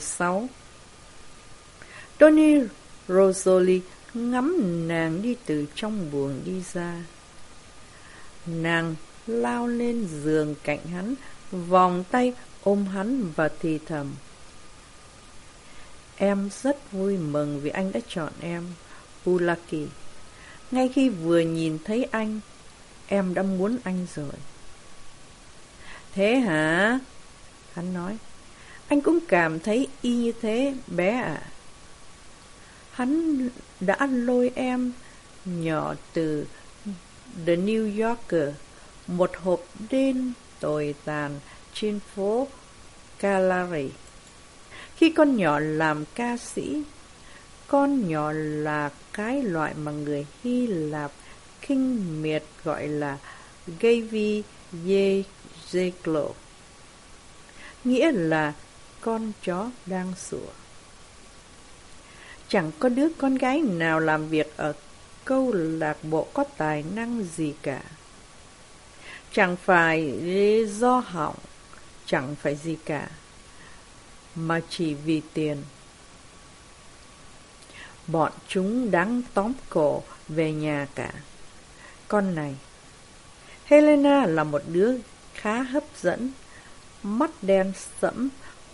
16 Tony Rosoli ngắm nàng đi từ trong buồng đi ra. Nàng lao lên giường cạnh hắn, vòng tay ôm hắn và thì thầm. Em rất vui mừng vì anh đã chọn em, Ulaki. Ngay khi vừa nhìn thấy anh, em đã muốn anh rồi. Thế hả? Hắn nói. Anh cũng cảm thấy y như thế, bé ạ. Hắn đã lôi em nhỏ từ The New Yorker, một hộp đêm tồi tàn trên phố Calary. Khi con nhỏ làm ca sĩ, con nhỏ là cái loại mà người Hy Lạp kinh miệt gọi là Gavi Yezeklo, nghĩa là con chó đang sủa. Chẳng có đứa con gái nào làm việc ở câu lạc bộ có tài năng gì cả. Chẳng phải do hỏng, chẳng phải gì cả, mà chỉ vì tiền. Bọn chúng đáng tóm cổ về nhà cả. Con này, Helena là một đứa khá hấp dẫn, mắt đen sẫm,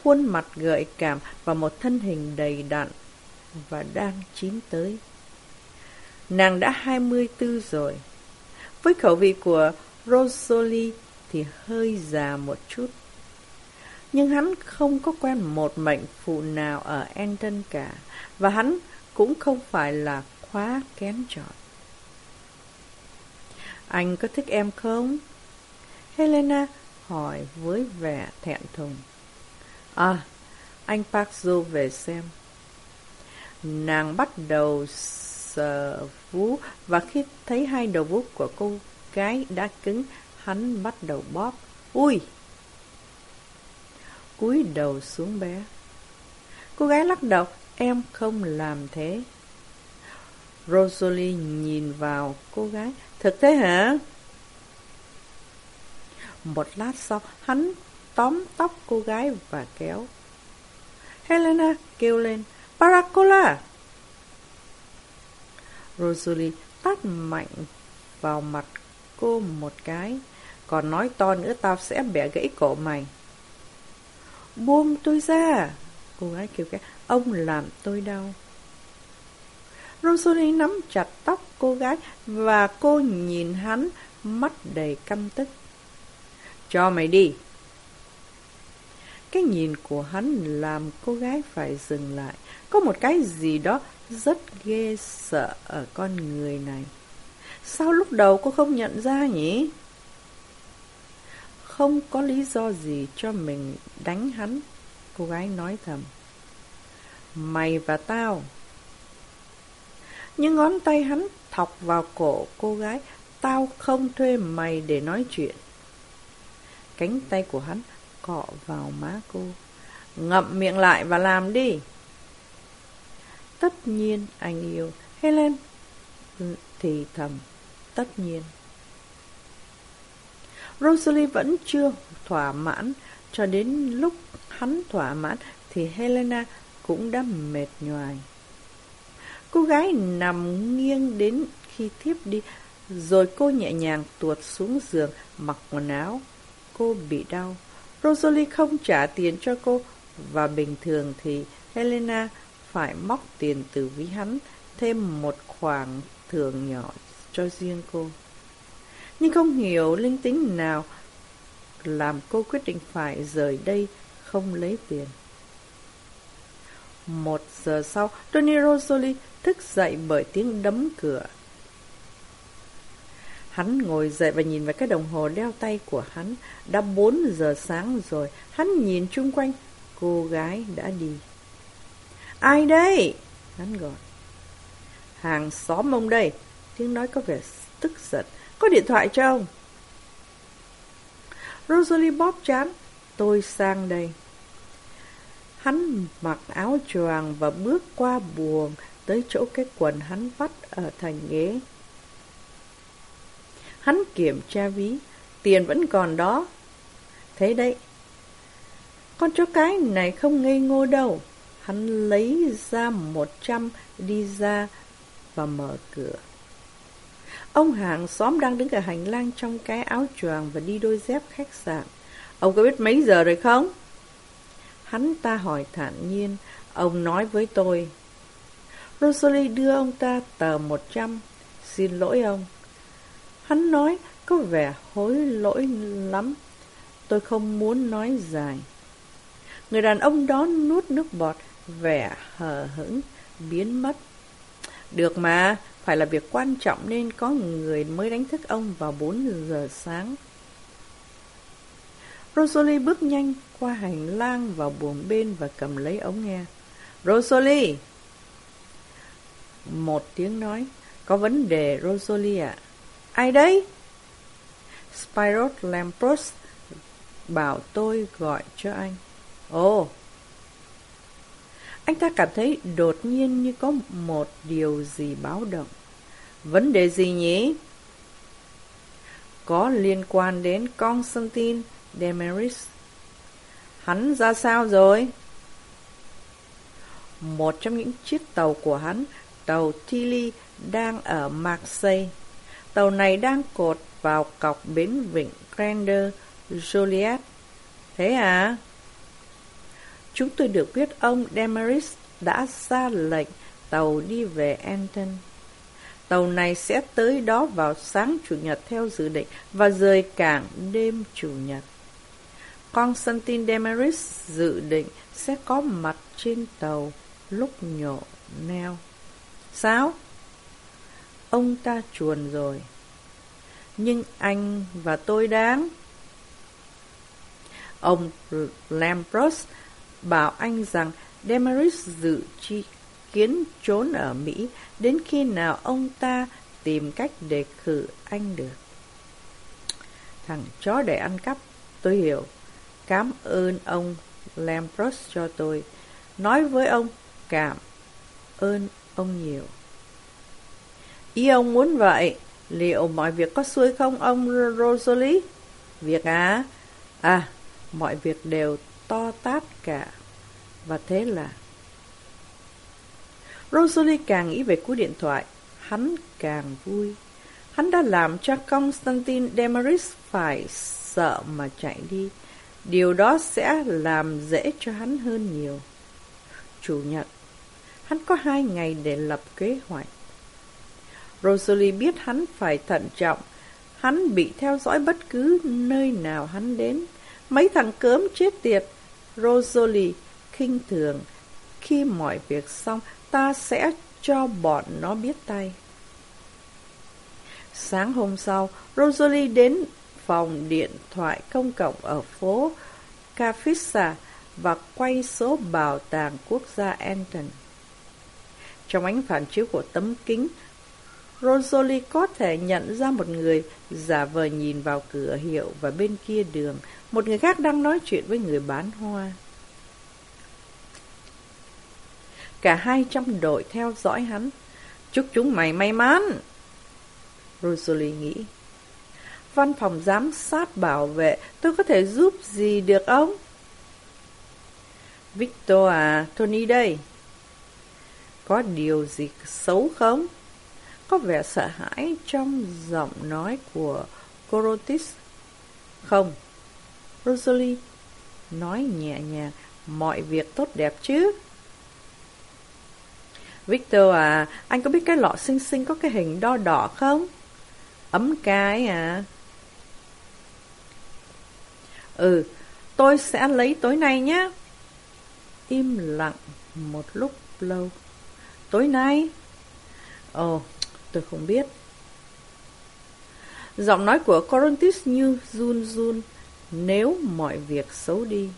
khuôn mặt gợi cảm và một thân hình đầy đặn và đang chín tới. Nàng đã 24 rồi. Với khẩu vị của Rosalie thì hơi già một chút. Nhưng hắn không có quen một mệnh phụ nào ở Anton cả, và hắn cũng không phải là khóa kén chọn. Anh có thích em không? Helena hỏi với vẻ thẹn thùng. À, anh Park Jo về xem. Nàng bắt đầu sờ vú và khi thấy hai đầu vú của cô gái đã cứng, hắn bắt đầu bóp. Ui! cúi đầu xuống bé. Cô gái lắc đầu, em không làm thế. Rosalie nhìn vào cô gái. Thực thế hả? Một lát sau, hắn tóm tóc cô gái và kéo. Helena kêu lên, Paracola! Rosalie tát mạnh vào mặt cô một cái. Còn nói to nữa tao sẽ bẻ gãy cổ mày. Buông tôi ra! Cô gái kêu cái, ông làm tôi đau. Rosalie nắm chặt tóc cô gái và cô nhìn hắn mắt đầy căm tức. Cho mày đi! Cái nhìn của hắn làm cô gái phải dừng lại. Có một cái gì đó rất ghê sợ ở con người này. Sao lúc đầu cô không nhận ra nhỉ? Không có lý do gì cho mình đánh hắn, cô gái nói thầm. Mày và tao. Nhưng ngón tay hắn thọc vào cổ cô gái, tao không thuê mày để nói chuyện. Cánh tay của hắn cọ vào má cô. Ngậm miệng lại và làm đi. Tất nhiên anh yêu. Helen ừ, thì thầm. Tất nhiên. Rosalie vẫn chưa thỏa mãn. Cho đến lúc hắn thỏa mãn thì Helena cũng đã mệt nhoài. Cô gái nằm nghiêng đến khi thiếp đi, rồi cô nhẹ nhàng tuột xuống giường mặc quần áo. Cô bị đau. Rosalie không trả tiền cho cô, và bình thường thì Helena phải móc tiền từ ví hắn, thêm một khoản thưởng nhỏ cho riêng cô. Nhưng không hiểu linh tính nào làm cô quyết định phải rời đây không lấy tiền. Một giờ sau, Tony Rosoli thức dậy bởi tiếng đấm cửa. Hắn ngồi dậy và nhìn vào cái đồng hồ đeo tay của hắn. Đã bốn giờ sáng rồi. Hắn nhìn chung quanh. Cô gái đã đi. Ai đây? Hắn gọi. Hàng xóm ông đây. Tiếng nói có vẻ tức giận. Có điện thoại cho ông. Rosalie bóp chán. Tôi sang đây. Hắn mặc áo choàng và bước qua buồng tới chỗ cái quần hắn vắt ở thành ghế. Hắn kiểm tra ví, tiền vẫn còn đó. Thế đấy, con chó cái này không ngây ngô đâu. Hắn lấy ra một trăm đi ra và mở cửa. Ông hàng xóm đang đứng ở hành lang trong cái áo choàng và đi đôi dép khách sạn. Ông có biết mấy giờ rồi không? Hắn ta hỏi thản nhiên. Ông nói với tôi. Rosalie đưa ông ta tờ một trăm. Xin lỗi ông. Hắn nói có vẻ hối lỗi lắm. Tôi không muốn nói dài. Người đàn ông đó nuốt nước bọt, vẻ hờ hững, biến mất. Được mà, phải là việc quan trọng nên có người mới đánh thức ông vào 4 giờ sáng. Rosalie bước nhanh qua hành lang vào buồng bên và cầm lấy ống nghe. Rosalie! Một tiếng nói, có vấn đề Rosalie ạ. Ai đấy? Spyros Lampros bảo tôi gọi cho anh. Ồ! Anh ta cảm thấy đột nhiên như có một điều gì báo động. Vấn đề gì nhỉ? Có liên quan đến Constantine Demeris. Hắn ra sao rồi? Một trong những chiếc tàu của hắn, tàu Tilly, đang ở Marseille. Tàu này đang cột vào cọc bến vịnh Grander Joliet. Thế à? Chúng tôi được biết ông Demeris đã ra lệnh tàu đi về Anton. Tàu này sẽ tới đó vào sáng Chủ nhật theo dự định và rời cảng đêm Chủ nhật. Constantine Demeris dự định sẽ có mặt trên tàu lúc nhổ neo. Sao? Ông ta chuồn rồi. Nhưng anh và tôi đáng. Ông Lampros bảo anh rằng Demeris dự chi kiến trốn ở Mỹ đến khi nào ông ta tìm cách đề cử anh được. Thằng chó để ăn cắp, tôi hiểu. Cảm ơn ông Lampros cho tôi. Nói với ông, cảm ơn ông nhiều. Ý ông muốn vậy, liệu mọi việc có xuôi không ông Rosalie? Việc á? À? à, mọi việc đều to tát cả. Và thế là... Rosalie càng nghĩ về cú điện thoại, hắn càng vui. Hắn đã làm cho Constantine Demaris phải sợ mà chạy đi. Điều đó sẽ làm dễ cho hắn hơn nhiều. Chủ nhật, hắn có hai ngày để lập kế hoạch. Rosalie biết hắn phải thận trọng, hắn bị theo dõi bất cứ nơi nào hắn đến. Mấy thằng cớm chết tiệt, Rosalie khinh thường. Khi mọi việc xong, ta sẽ cho bọn nó biết tay. Sáng hôm sau, Rosalie đến phòng điện thoại công cộng ở phố Cafissa và quay số bảo tàng quốc gia Anton. Trong ánh phản chiếu của tấm kính, Rosalie có thể nhận ra một người giả vờ nhìn vào cửa hiệu và bên kia đường, một người khác đang nói chuyện với người bán hoa. Cả hai trong đội theo dõi hắn. Chúc chúng mày may mắn. Rosalie nghĩ. Văn phòng giám sát bảo vệ, tôi có thể giúp gì được ông? Victor à, Tony đây. Có điều gì xấu không? Có vẻ sợ hãi trong giọng nói của Corotis. Không. Rosalie nói nhẹ nhàng, mọi việc tốt đẹp chứ. Victor à, anh có biết cái lọ xinh xinh có cái hình đo đỏ không? Ấm cái à? Ừ, tôi sẽ lấy tối nay nhé. Im lặng một lúc lâu. Tối nay? Ồ, tôi không biết. Giọng nói của Corontis như run run nếu mọi việc xấu đi.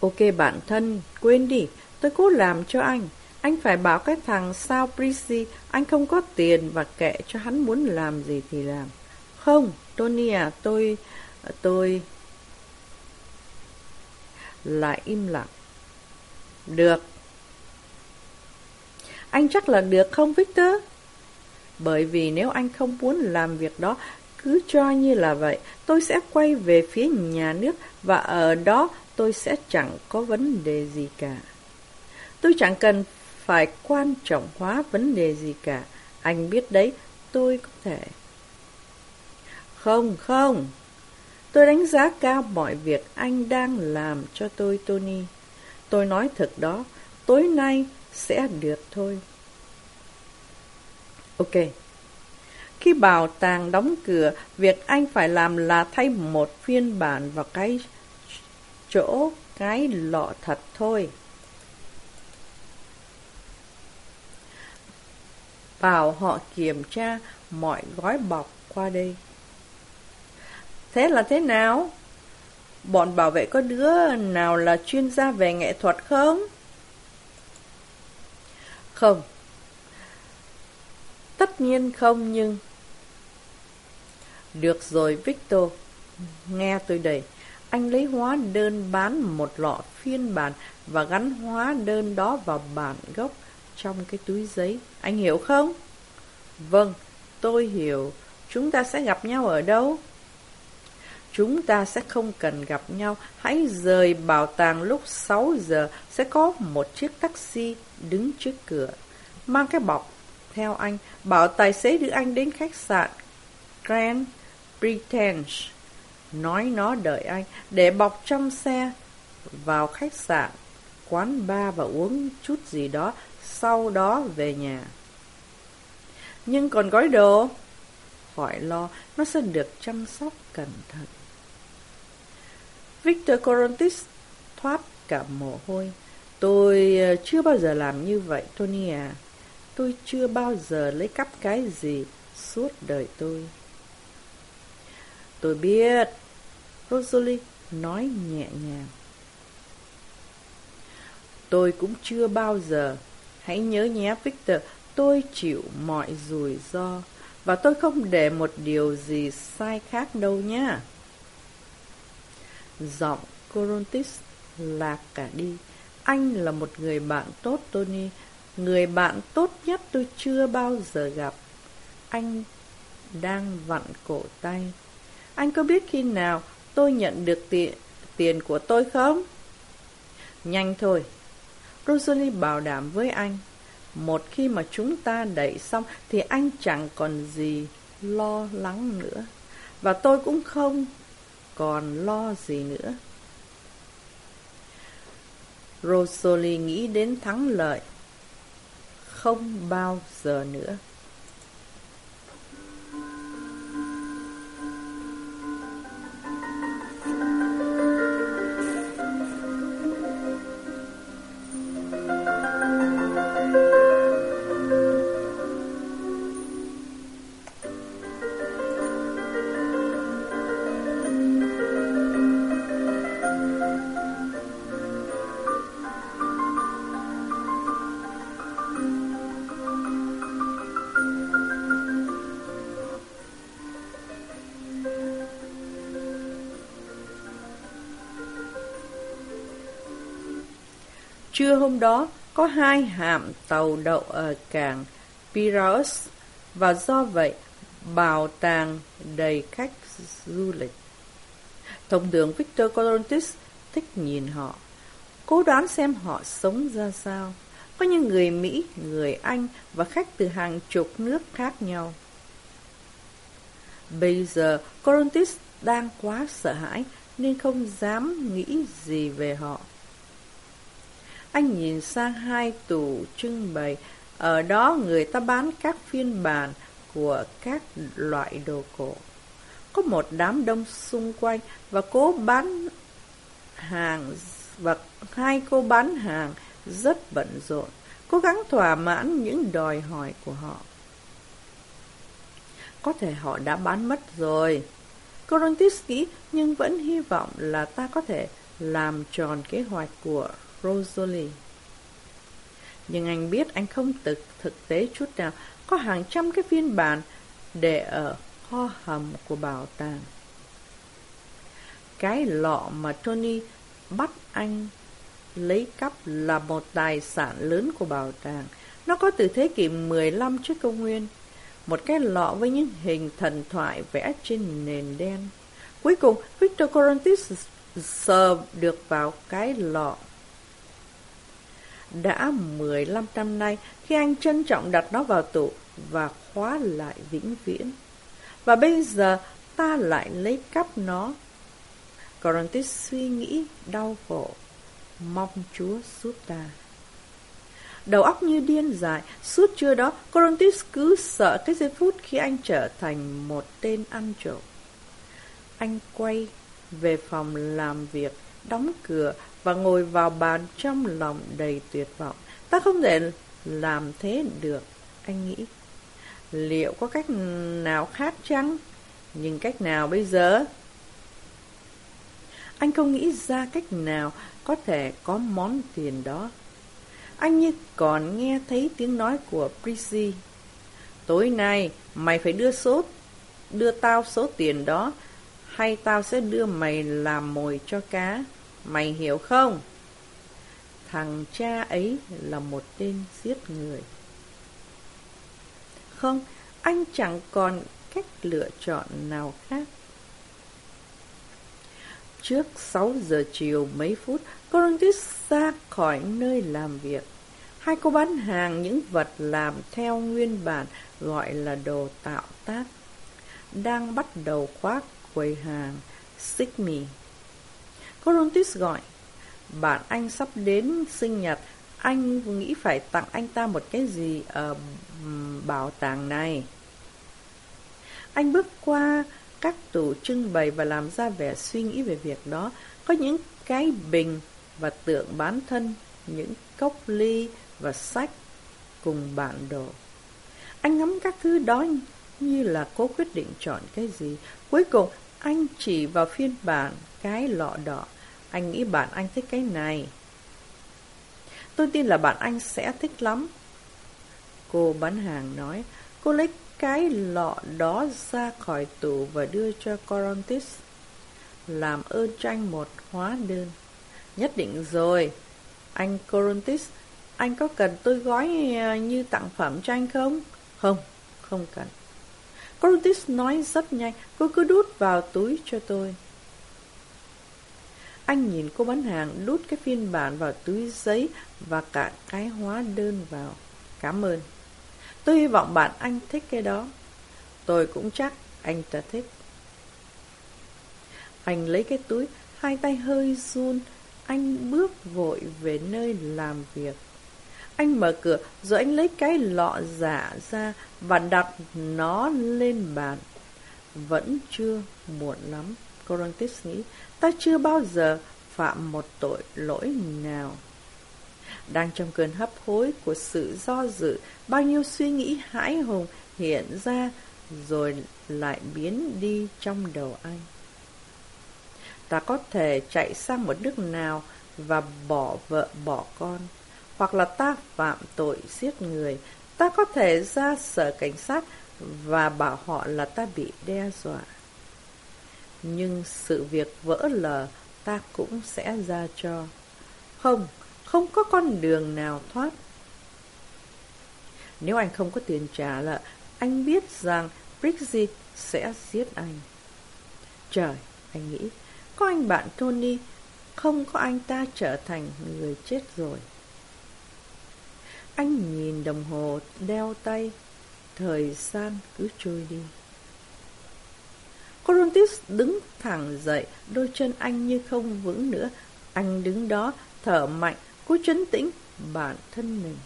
Ok bạn thân, quên đi, Tôi cố làm cho anh. Anh phải bảo cái thằng sao Prissy anh không có tiền và kệ cho hắn muốn làm gì thì làm. Không, Tony à, tôi... tôi... Lại im lặng. Được. Anh chắc là được không Victor? Bởi vì nếu anh không muốn làm việc đó, Cứ cho như là vậy, tôi sẽ quay về phía nhà nước và ở đó tôi sẽ chẳng có vấn đề gì cả. Tôi chẳng cần phải quan trọng hóa vấn đề gì cả. Anh biết đấy, tôi có thể. Không, không. Tôi đánh giá cao mọi việc anh đang làm cho tôi, Tony. Tôi nói thật đó, tối nay sẽ được thôi. Ok. Khi bảo tàng đóng cửa, việc anh phải làm là thay một phiên bản vào cái chỗ cái lọ thật thôi. Bảo họ kiểm tra mọi gói bọc qua đây. Thế là thế nào? Bọn bảo vệ có đứa nào là chuyên gia về nghệ thuật không? Không. Tất nhiên không nhưng... Được rồi Victor, nghe tôi đây. Anh lấy hóa đơn bán một lọ phiên bản và gắn hóa đơn đó vào bản gốc trong cái túi giấy. Anh hiểu không? Vâng, tôi hiểu. Chúng ta sẽ gặp nhau ở đâu? Chúng ta sẽ không cần gặp nhau. Hãy rời bảo tàng lúc 6 giờ. Sẽ có một chiếc taxi đứng trước cửa. Mang cái bọc theo anh. Bảo tài xế đưa anh đến khách sạn Grand Pretense. Nói nó đợi anh. Để bọc trong xe. Vào khách sạn. Quán bar và uống chút gì đó. Sau đó về nhà. Nhưng còn gói đồ? Khỏi lo, nó sẽ được chăm sóc cẩn thận. Victor Corontis thoát cả mồ hôi. Tôi ờ, chưa bao giờ làm như vậy, Tony à. Tôi chưa bao giờ lấy cắp cái gì suốt đời tôi. Tôi biết, Rosalie nói nhẹ nhàng. Tôi cũng chưa bao giờ. Hãy nhớ nhé, Victor, tôi chịu mọi rủi ro. Và tôi không để một điều gì sai khác đâu nhé. Giọng Corontis lạc cả đi. Anh là một người bạn tốt, Tony. Người bạn tốt nhất tôi chưa bao giờ gặp. Anh đang vặn cổ tay. Anh có biết khi nào tôi nhận được tiền, tiền của tôi không? Nhanh thôi. Rosalie bảo đảm với anh. Một khi mà chúng ta đẩy xong thì anh chẳng còn gì lo lắng nữa. Và tôi cũng không còn lo gì nữa. Rosalie nghĩ đến thắng lợi. Không bao giờ nữa. Trưa hôm đó, có hai hạm tàu đậu ở cảng Piraeus và do vậy bảo tàng đầy khách du lịch. Tổng tướng Victor Corontis thích nhìn họ, cố đoán xem họ sống ra sao. Có những người Mỹ, người Anh và khách từ hàng chục nước khác nhau. Bây giờ Corontis đang quá sợ hãi nên không dám nghĩ gì về họ. Anh nhìn sang hai tủ trưng bày, ở đó người ta bán các phiên bản của các loại đồ cổ. Có một đám đông xung quanh và cố bán hàng và hai cô bán hàng rất bận rộn, cố gắng thỏa mãn những đòi hỏi của họ. Có thể họ đã bán mất rồi. Corontis nghĩ nhưng vẫn hy vọng là ta có thể làm tròn kế hoạch của Rosalie. Nhưng anh biết anh không thực, thực tế chút nào Có hàng trăm cái phiên bản Để ở kho hầm của bảo tàng Cái lọ mà Tony bắt anh lấy cắp là một tài sản lớn của bảo tàng Nó có từ thế kỷ 15 trước công nguyên một cái lọ với những hình thần thoại vẽ trên nền đen. Cuối cùng, Victor Corantis sờ được vào cái lọ. Đã 15 năm nay, khi anh trân trọng đặt nó vào tủ và khóa lại vĩnh viễn. Và bây giờ ta lại lấy cắp nó. Corantis suy nghĩ đau khổ, mong Chúa giúp ta. Đầu óc như điên dại, suốt trưa đó, Corantis cứ sợ cái giây phút khi anh trở thành một tên ăn trộm. Anh quay về phòng làm việc, đóng cửa và ngồi vào bàn trong lòng đầy tuyệt vọng. Ta không thể làm thế được, anh nghĩ. Liệu có cách nào khác chăng? Nhưng cách nào bây giờ? Anh không nghĩ ra cách nào có thể có món tiền đó. Anh như còn nghe thấy tiếng nói của Prissy. Tối nay, mày phải đưa số, đưa tao số tiền đó, hay tao sẽ đưa mày làm mồi cho cá. Mày hiểu không? Thằng cha ấy là một tên giết người. Không, anh chẳng còn cách lựa chọn nào khác. Trước 6 giờ chiều mấy phút, Corontis ra khỏi nơi làm việc. Hai cô bán hàng những vật làm theo nguyên bản gọi là đồ tạo tác. Đang bắt đầu khoác quầy hàng xích mì. Corontis gọi, bạn anh sắp đến sinh nhật, anh nghĩ phải tặng anh ta một cái gì ở bảo tàng này. Anh bước qua các tủ trưng bày và làm ra vẻ suy nghĩ về việc đó. Có những cái bình và tượng bán thân, những cốc ly và sách cùng bản đồ. Anh ngắm các thứ đó như là cố quyết định chọn cái gì. Cuối cùng, anh chỉ vào phiên bản cái lọ đỏ. Anh nghĩ bạn anh thích cái này. Tôi tin là bạn anh sẽ thích lắm. Cô bán hàng nói, cô lấy cái lọ đó ra khỏi tủ và đưa cho Corontis. Làm ơn cho anh một hóa đơn. Nhất định rồi. Anh Corontis, anh có cần tôi gói à, như tặng phẩm cho anh không? Không, không cần. Corontis nói rất nhanh, cô cứ đút vào túi cho tôi. Anh nhìn cô bán hàng đút cái phiên bản vào túi giấy và cả cái hóa đơn vào. Cảm ơn. Tôi hy vọng bạn anh thích cái đó. Tôi cũng chắc anh ta thích. Anh lấy cái túi, hai tay hơi run, anh bước vội về nơi làm việc. Anh mở cửa rồi anh lấy cái lọ giả ra và đặt nó lên bàn. Vẫn chưa muộn lắm, Corontis nghĩ. Ta chưa bao giờ phạm một tội lỗi nào. Đang trong cơn hấp hối của sự do dự, bao nhiêu suy nghĩ hãi hùng hiện ra rồi lại biến đi trong đầu anh. Ta có thể chạy sang một nước nào và bỏ vợ bỏ con, hoặc là ta phạm tội giết người, ta có thể ra sở cảnh sát và bảo họ là ta bị đe dọa. Nhưng sự việc vỡ lờ ta cũng sẽ ra cho. Không, không có con đường nào thoát. Nếu anh không có tiền trả là anh biết rằng Brixie sẽ giết anh. Trời, anh nghĩ, có anh bạn Tony, không có anh ta trở thành người chết rồi. Anh nhìn đồng hồ đeo tay, thời gian cứ trôi đi. Corontis đứng thẳng dậy, đôi chân anh như không vững nữa. Anh đứng đó, thở mạnh, cố chấn tĩnh bản thân mình.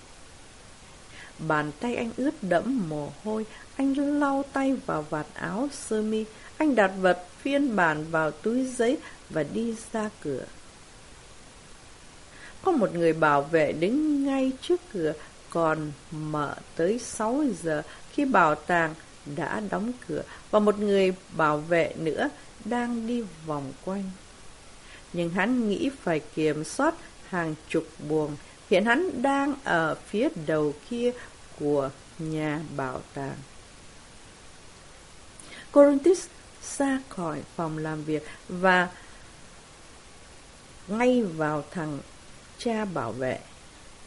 Bàn tay anh ướt đẫm mồ hôi, anh lau tay vào vạt áo sơ mi, anh đặt vật phiên bản vào túi giấy và đi ra cửa. Có một người bảo vệ đứng ngay trước cửa, còn mở tới 6 giờ khi bảo tàng đã đóng cửa và một người bảo vệ nữa đang đi vòng quanh. Nhưng hắn nghĩ phải kiểm soát hàng chục buồng. Hiện hắn đang ở phía đầu kia của nhà bảo tàng. Corinthus ra khỏi phòng làm việc và ngay vào thằng cha bảo vệ.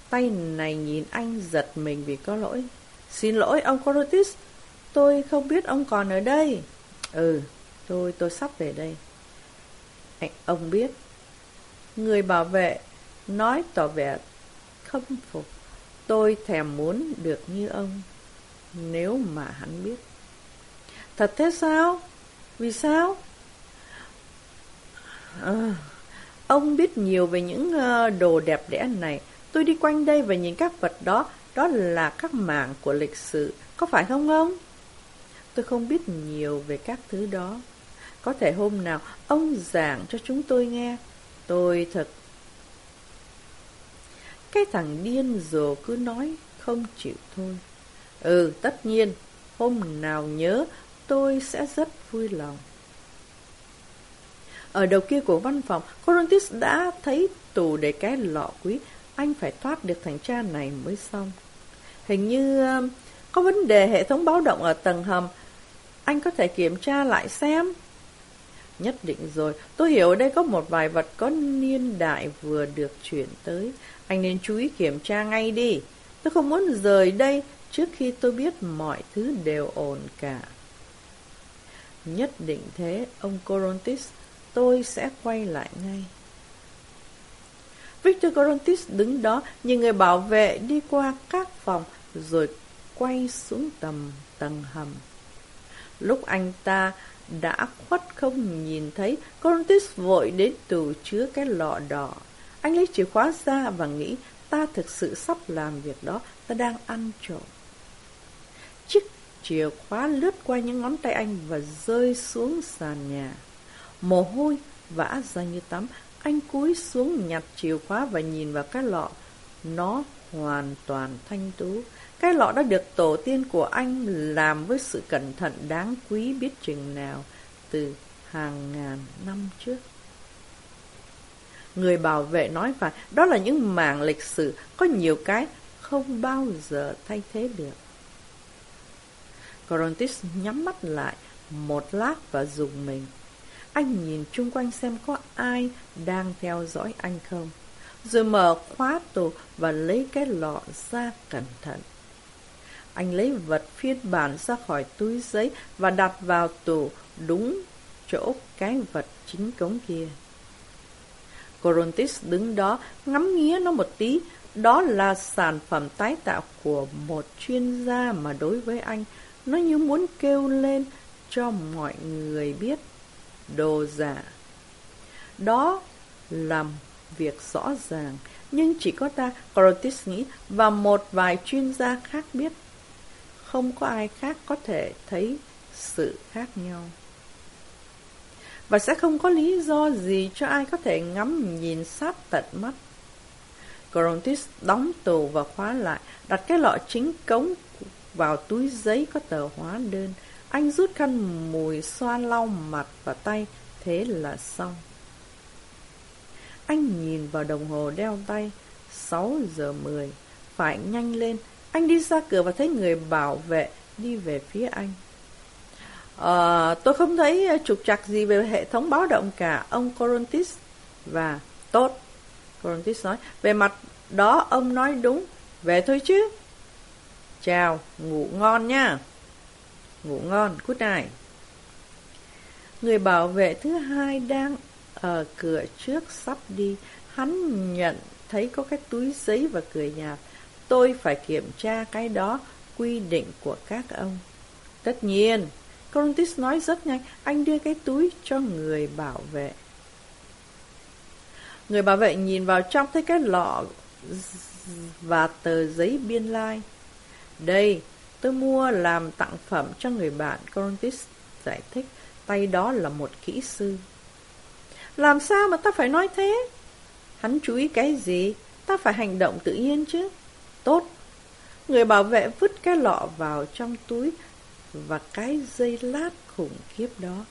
Tay này nhìn anh giật mình vì có lỗi. Xin lỗi ông Corinthus, Tôi không biết ông còn ở đây. Ừ, tôi, tôi sắp về đây. Ông biết. Người bảo vệ nói tỏ vẻ khâm phục. Tôi thèm muốn được như ông, nếu mà hắn biết. Thật thế sao? Vì sao? À, ông biết nhiều về những uh, đồ đẹp đẽ này. Tôi đi quanh đây và nhìn các vật đó, đó là các mảng của lịch sử, có phải không ông? Tôi không biết nhiều về các thứ đó. Có thể hôm nào ông giảng cho chúng tôi nghe. Tôi thật... Cái thằng điên rồ cứ nói không chịu thôi. Ừ, tất nhiên, hôm nào nhớ tôi sẽ rất vui lòng. Ở đầu kia của văn phòng, Corontis đã thấy tù để cái lọ quý. Anh phải thoát được thành cha này mới xong. Hình như um, có vấn đề hệ thống báo động ở tầng hầm. Anh có thể kiểm tra lại xem. Nhất định rồi, tôi hiểu đây có một vài vật có niên đại vừa được chuyển tới. Anh nên chú ý kiểm tra ngay đi. Tôi không muốn rời đây trước khi tôi biết mọi thứ đều ổn cả. Nhất định thế, ông Corontis, tôi sẽ quay lại ngay. Victor Corontis đứng đó nhìn người bảo vệ đi qua các phòng rồi quay xuống tầm tầng hầm. Lúc anh ta đã khuất không nhìn thấy, Corontis vội đến tủ chứa cái lọ đỏ. Anh lấy chìa khóa ra và nghĩ ta thực sự sắp làm việc đó, ta đang ăn trộm. Chiếc chìa khóa lướt qua những ngón tay anh và rơi xuống sàn nhà. Mồ hôi vã ra như tắm, anh cúi xuống nhặt chìa khóa và nhìn vào cái lọ. Nó hoàn toàn thanh tú. Cái lọ đã được tổ tiên của anh làm với sự cẩn thận đáng quý biết chừng nào từ hàng ngàn năm trước. Người bảo vệ nói phải, đó là những mảng lịch sử, có nhiều cái không bao giờ thay thế được. Corontis nhắm mắt lại một lát và dùng mình. Anh nhìn chung quanh xem có ai đang theo dõi anh không. Rồi mở khóa tủ và lấy cái lọ ra cẩn thận. Anh lấy vật phiên bản ra khỏi túi giấy và đặt vào tủ đúng chỗ cái vật chính cống kia. Corontis đứng đó ngắm nghía nó một tí. Đó là sản phẩm tái tạo của một chuyên gia mà đối với anh, nó như muốn kêu lên cho mọi người biết đồ giả. Đó là việc rõ ràng, nhưng chỉ có ta, Corontis nghĩ, và một vài chuyên gia khác biết. Không có ai khác có thể thấy sự khác nhau và sẽ không có lý do gì cho ai có thể ngắm nhìn sát tận mắt. Corontis đóng tù và khóa lại, đặt cái lọ chính cống vào túi giấy có tờ hóa đơn. Anh rút khăn mùi xoa lau mặt và tay, thế là xong. Anh nhìn vào đồng hồ đeo tay, 6 giờ 10, phải nhanh lên. Anh đi ra cửa và thấy người bảo vệ đi về phía anh. À, tôi không thấy trục trặc gì về hệ thống báo động cả, ông Corontis. Và tốt, Corontis nói, về mặt đó ông nói đúng, về thôi chứ. Chào, ngủ ngon nha. Ngủ ngon, good night. Người bảo vệ thứ hai đang ở cửa trước sắp đi. Hắn nhận thấy có cái túi giấy và cười nhạt. Tôi phải kiểm tra cái đó, quy định của các ông. Tất nhiên, Corontis nói rất nhanh, anh đưa cái túi cho người bảo vệ. Người bảo vệ nhìn vào trong thấy cái lọ và tờ giấy biên lai. Like. Đây, tôi mua làm tặng phẩm cho người bạn, Corontis giải thích. Tay đó là một kỹ sư. Làm sao mà ta phải nói thế? Hắn chú ý cái gì? Ta phải hành động tự nhiên chứ. Tốt. Người bảo vệ vứt cái lọ vào trong túi và cái dây lát khủng khiếp đó.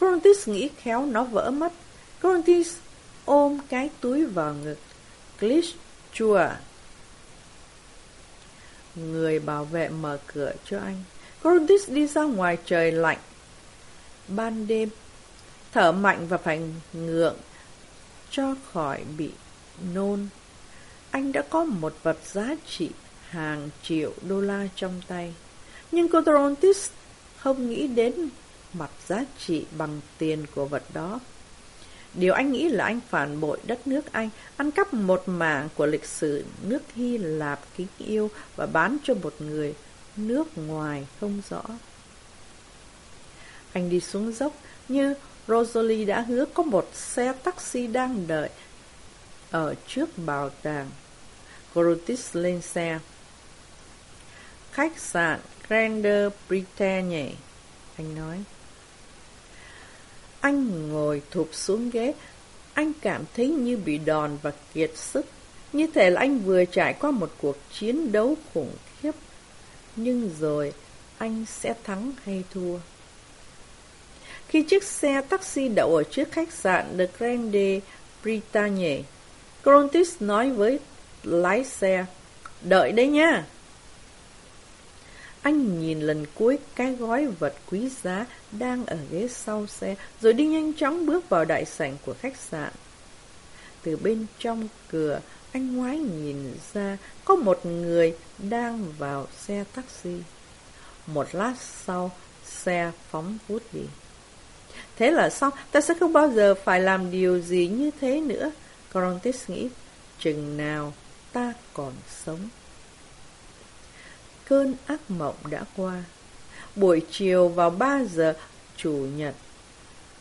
Corontis nghĩ khéo nó vỡ mất. Corontis ôm cái túi vào ngực. Glitch chua. Người bảo vệ mở cửa cho anh. Corontis đi ra ngoài trời lạnh. Ban đêm, thở mạnh và phải ngượng cho khỏi bị nôn. Anh đã có một vật giá trị hàng triệu đô la trong tay. Nhưng Cotrontis không nghĩ đến mặt giá trị bằng tiền của vật đó. Điều anh nghĩ là anh phản bội đất nước Anh, ăn cắp một mảng của lịch sử nước Hy Lạp kính yêu và bán cho một người nước ngoài không rõ. Anh đi xuống dốc như Rosalie đã hứa có một xe taxi đang đợi ở trước bảo tàng. Grotis lên xe. Khách sạn Grander Britannia, anh nói. Anh ngồi thụp xuống ghế, anh cảm thấy như bị đòn và kiệt sức, như thể là anh vừa trải qua một cuộc chiến đấu khủng khiếp. Nhưng rồi, anh sẽ thắng hay thua? Khi chiếc xe taxi đậu ở trước khách sạn The Grande Britannia, Crontis nói với lái xe, đợi đấy nha. Anh nhìn lần cuối cái gói vật quý giá đang ở ghế sau xe, rồi đi nhanh chóng bước vào đại sảnh của khách sạn. Từ bên trong cửa, anh ngoái nhìn ra có một người đang vào xe taxi. Một lát sau, xe phóng vút đi. Thế là xong, ta sẽ không bao giờ phải làm điều gì như thế nữa. Corontis nghĩ, chừng nào ta còn sống. Cơn ác mộng đã qua. Buổi chiều vào 3 giờ chủ nhật,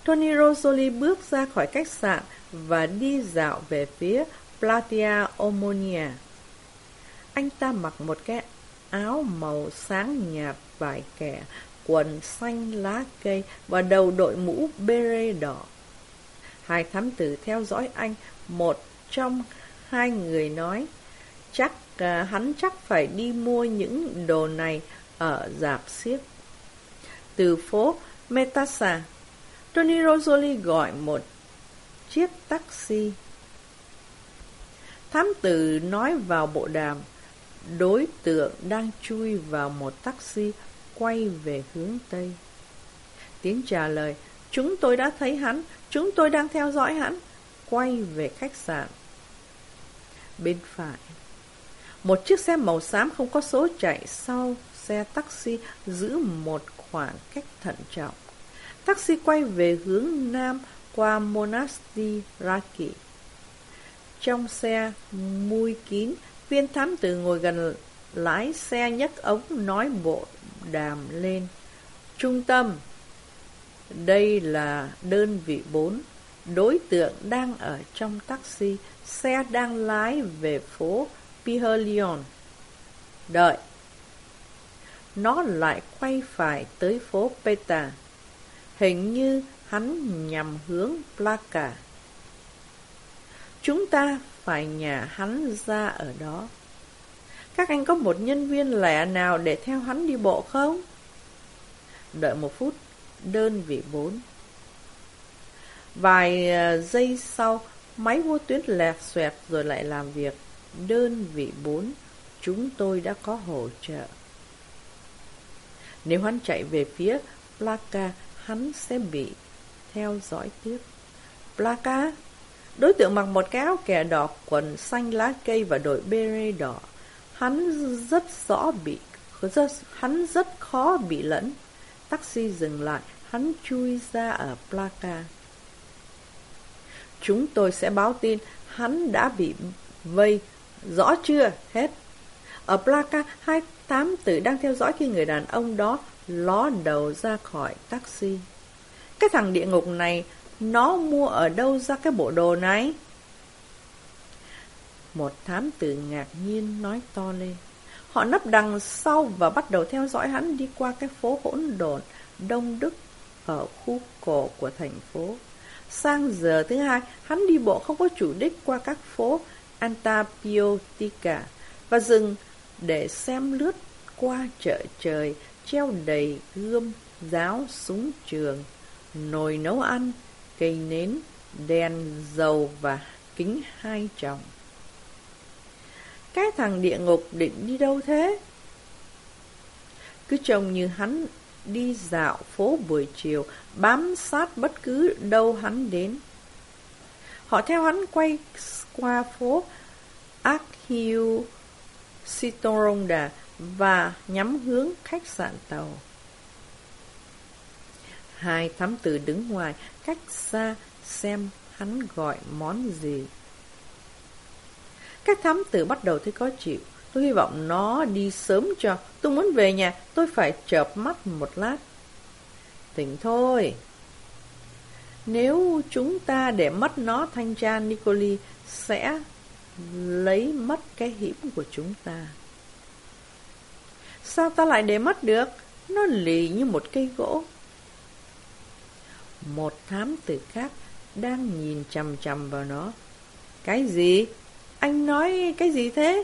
Tony Rosoli bước ra khỏi khách sạn và đi dạo về phía Platia Omonia. Anh ta mặc một cái áo màu sáng nhạt vải kẻ, quần xanh lá cây và đầu đội mũ beret đỏ. Hai thám tử theo dõi anh, một trong hai người nói, chắc à, hắn chắc phải đi mua những đồ này ở dạp xiếc. Từ phố Metasa, Tony Rosoli gọi một chiếc taxi. Thám tử nói vào bộ đàm, đối tượng đang chui vào một taxi quay về hướng Tây. Tiếng trả lời, chúng tôi đã thấy hắn, chúng tôi đang theo dõi hắn, quay về khách sạn. Bên phải, một chiếc xe màu xám không có số chạy sau xe taxi giữ một khoảng cách thận trọng. Taxi quay về hướng Nam qua monastiraki Trong xe, mui kín, viên thám tử ngồi gần lái xe nhấc ống nói bộ đàm lên. Trung tâm, đây là đơn vị 4. Đối tượng đang ở trong taxi, xe đang lái về phố Pihelion. Đợi. Nó lại quay phải tới phố Peta. Hình như hắn nhằm hướng Plaka. Chúng ta phải nhà hắn ra ở đó. Các anh có một nhân viên lẻ nào để theo hắn đi bộ không? Đợi một phút, đơn vị bốn. Vài ờ, giây sau, máy vô tuyến lẹt xoẹt rồi lại làm việc. Đơn vị bốn, chúng tôi đã có hỗ trợ. Nếu hắn chạy về phía Plaka, hắn sẽ bị theo dõi tiếp. Plaka, đối tượng mặc một cái áo kẻ đỏ, quần xanh lá cây và đội beret đỏ. Hắn rất rõ bị, rất, hắn rất khó bị lẫn. Taxi dừng lại, hắn chui ra ở Plaka. Chúng tôi sẽ báo tin hắn đã bị vây. Rõ chưa? Hết. Ở Plaka, hai tám tử đang theo dõi khi người đàn ông đó ló đầu ra khỏi taxi. Cái thằng địa ngục này, nó mua ở đâu ra cái bộ đồ này? Một thám tử ngạc nhiên nói to lên. Họ nấp đằng sau và bắt đầu theo dõi hắn đi qua cái phố hỗn độn Đông Đức ở khu cổ của thành phố. Sang giờ thứ hai, hắn đi bộ không có chủ đích qua các phố Antapiotica và dừng để xem lướt qua chợ trời treo đầy gươm, giáo, súng trường, nồi nấu ăn, cây nến, đèn, dầu và kính hai chồng. Cái thằng địa ngục định đi đâu thế? Cứ trông như hắn đi dạo phố buổi chiều, bám sát bất cứ đâu hắn đến. Họ theo hắn quay qua phố Archiu Sitoronda và nhắm hướng khách sạn tàu. Hai thám tử đứng ngoài, cách xa xem hắn gọi món gì. Các thám tử bắt đầu thấy khó chịu. Tôi hy vọng nó đi sớm cho. Tôi muốn về nhà, tôi phải chợp mắt một lát. Tỉnh thôi. Nếu chúng ta để mất nó, thanh tra Nicoli sẽ lấy mất cái hiểm của chúng ta. Sao ta lại để mất được? Nó lì như một cây gỗ. Một thám tử khác đang nhìn chằm chằm vào nó. Cái gì? Anh nói cái gì thế?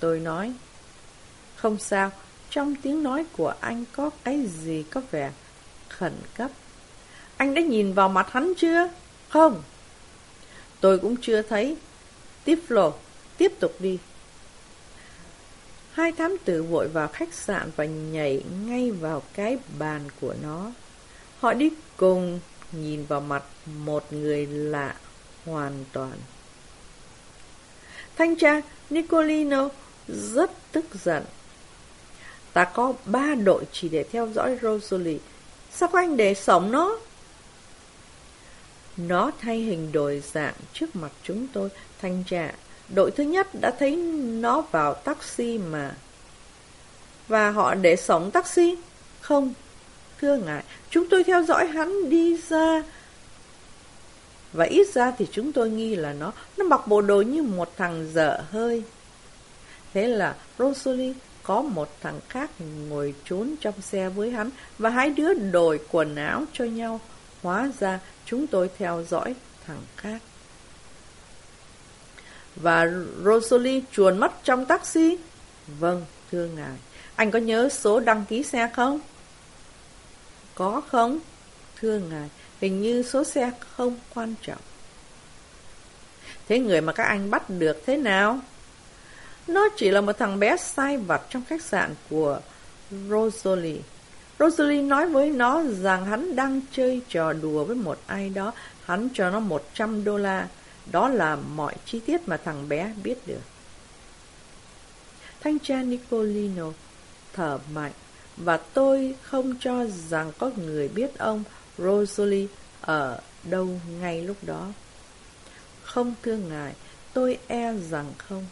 Tôi nói. Không sao, trong tiếng nói của anh có cái gì có vẻ khẩn cấp. Anh đã nhìn vào mặt hắn chưa? Không. Tôi cũng chưa thấy. Tiếp lộ, tiếp tục đi. Hai thám tử vội vào khách sạn và nhảy ngay vào cái bàn của nó. Họ đi cùng nhìn vào mặt một người lạ hoàn toàn. Thanh tra Nicolino rất tức giận. Ta có ba đội chỉ để theo dõi Rosalie. Sao có anh để sống nó? Nó thay hình đổi dạng trước mặt chúng tôi. Thanh tra, đội thứ nhất đã thấy nó vào taxi mà. Và họ để sống taxi? Không, thưa ngài, chúng tôi theo dõi hắn đi ra. Và ít ra thì chúng tôi nghi là nó, nó mặc bộ đồ như một thằng dở hơi. Thế là Rosalie có một thằng khác ngồi trốn trong xe với hắn và hai đứa đổi quần áo cho nhau. Hóa ra chúng tôi theo dõi thằng khác. Và Rosalie chuồn mất trong taxi? Vâng, thưa ngài. Anh có nhớ số đăng ký xe không? Có không? Thưa ngài, hình như số xe không quan trọng. Thế người mà các anh bắt được thế nào? Nó chỉ là một thằng bé sai vặt trong khách sạn của Rosalie. Rosalie nói với nó rằng hắn đang chơi trò đùa với một ai đó. Hắn cho nó 100 đô la. Đó là mọi chi tiết mà thằng bé biết được. Thanh tra Nicolino thở mạnh và tôi không cho rằng có người biết ông Rosalie ở đâu ngay lúc đó. Không thưa ngài, tôi e rằng không.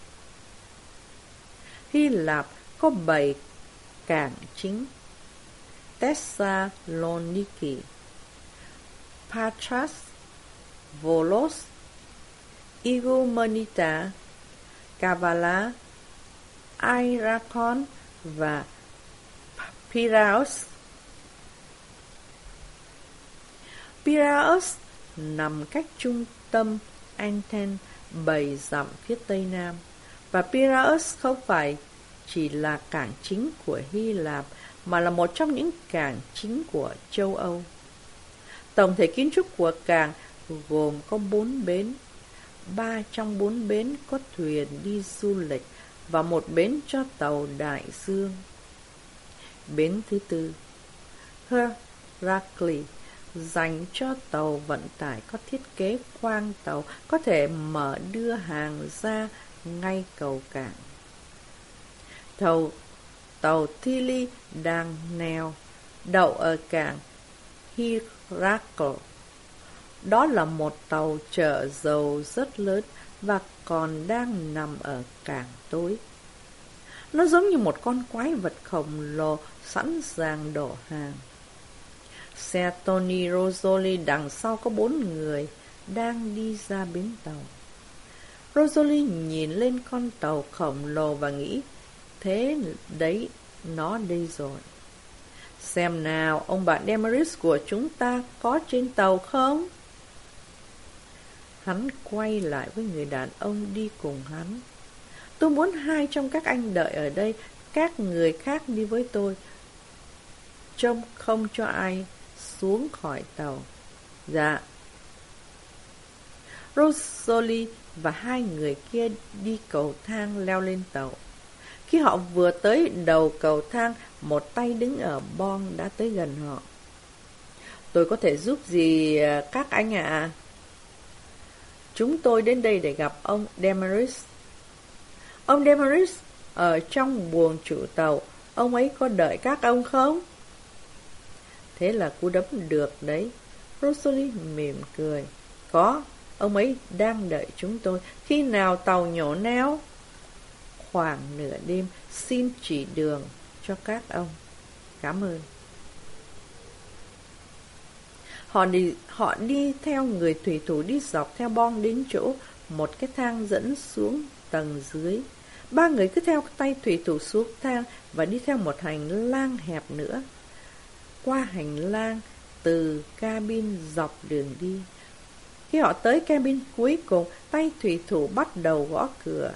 Hy Lạp có bảy cảng chính Thessaloniki, Patras, Volos, Igoumenita, Kavala, Airakon và Piraeus. Piraeus nằm cách trung tâm Athens bảy dặm phía tây nam và Piraeus không phải chỉ là cảng chính của Hy Lạp, mà là một trong những cảng chính của châu Âu. Tổng thể kiến trúc của cảng gồm có bốn bến. Ba trong bốn bến có thuyền đi du lịch và một bến cho tàu đại dương. Bến thứ tư, Heracles dành cho tàu vận tải có thiết kế khoang tàu có thể mở đưa hàng ra ngay cầu cảng. Tàu, tàu Thili đang neo, đậu ở cảng Hirakl. Đó là một tàu chở dầu rất lớn và còn đang nằm ở cảng tối. Nó giống như một con quái vật khổng lồ sẵn sàng đổ hàng. Xe Tony Rosoli đằng sau có bốn người đang đi ra bến tàu. Rosalie nhìn lên con tàu khổng lồ và nghĩ, thế đấy, nó đây rồi. Xem nào, ông bạn Demaris của chúng ta có trên tàu không? Hắn quay lại với người đàn ông đi cùng hắn. Tôi muốn hai trong các anh đợi ở đây, các người khác đi với tôi. Trông không cho ai xuống khỏi tàu. Dạ. Rosalie và hai người kia đi cầu thang leo lên tàu. Khi họ vừa tới đầu cầu thang, một tay đứng ở bon đã tới gần họ. Tôi có thể giúp gì à, các anh ạ? À? Chúng tôi đến đây để gặp ông Demaris. Ông Demaris Ở trong buồng chủ tàu, ông ấy có đợi các ông không? Thế là cú đấm được đấy. Rosalie mỉm cười. Có, ông ấy đang đợi chúng tôi. Khi nào tàu nhổ neo? Khoảng nửa đêm, xin chỉ đường cho các ông. Cảm ơn. Họ đi, họ đi theo người thủy thủ đi dọc theo bong đến chỗ một cái thang dẫn xuống tầng dưới. Ba người cứ theo tay thủy thủ xuống thang và đi theo một hành lang hẹp nữa. Qua hành lang, từ cabin dọc đường đi. Khi họ tới cabin cuối cùng, tay thủy thủ bắt đầu gõ cửa.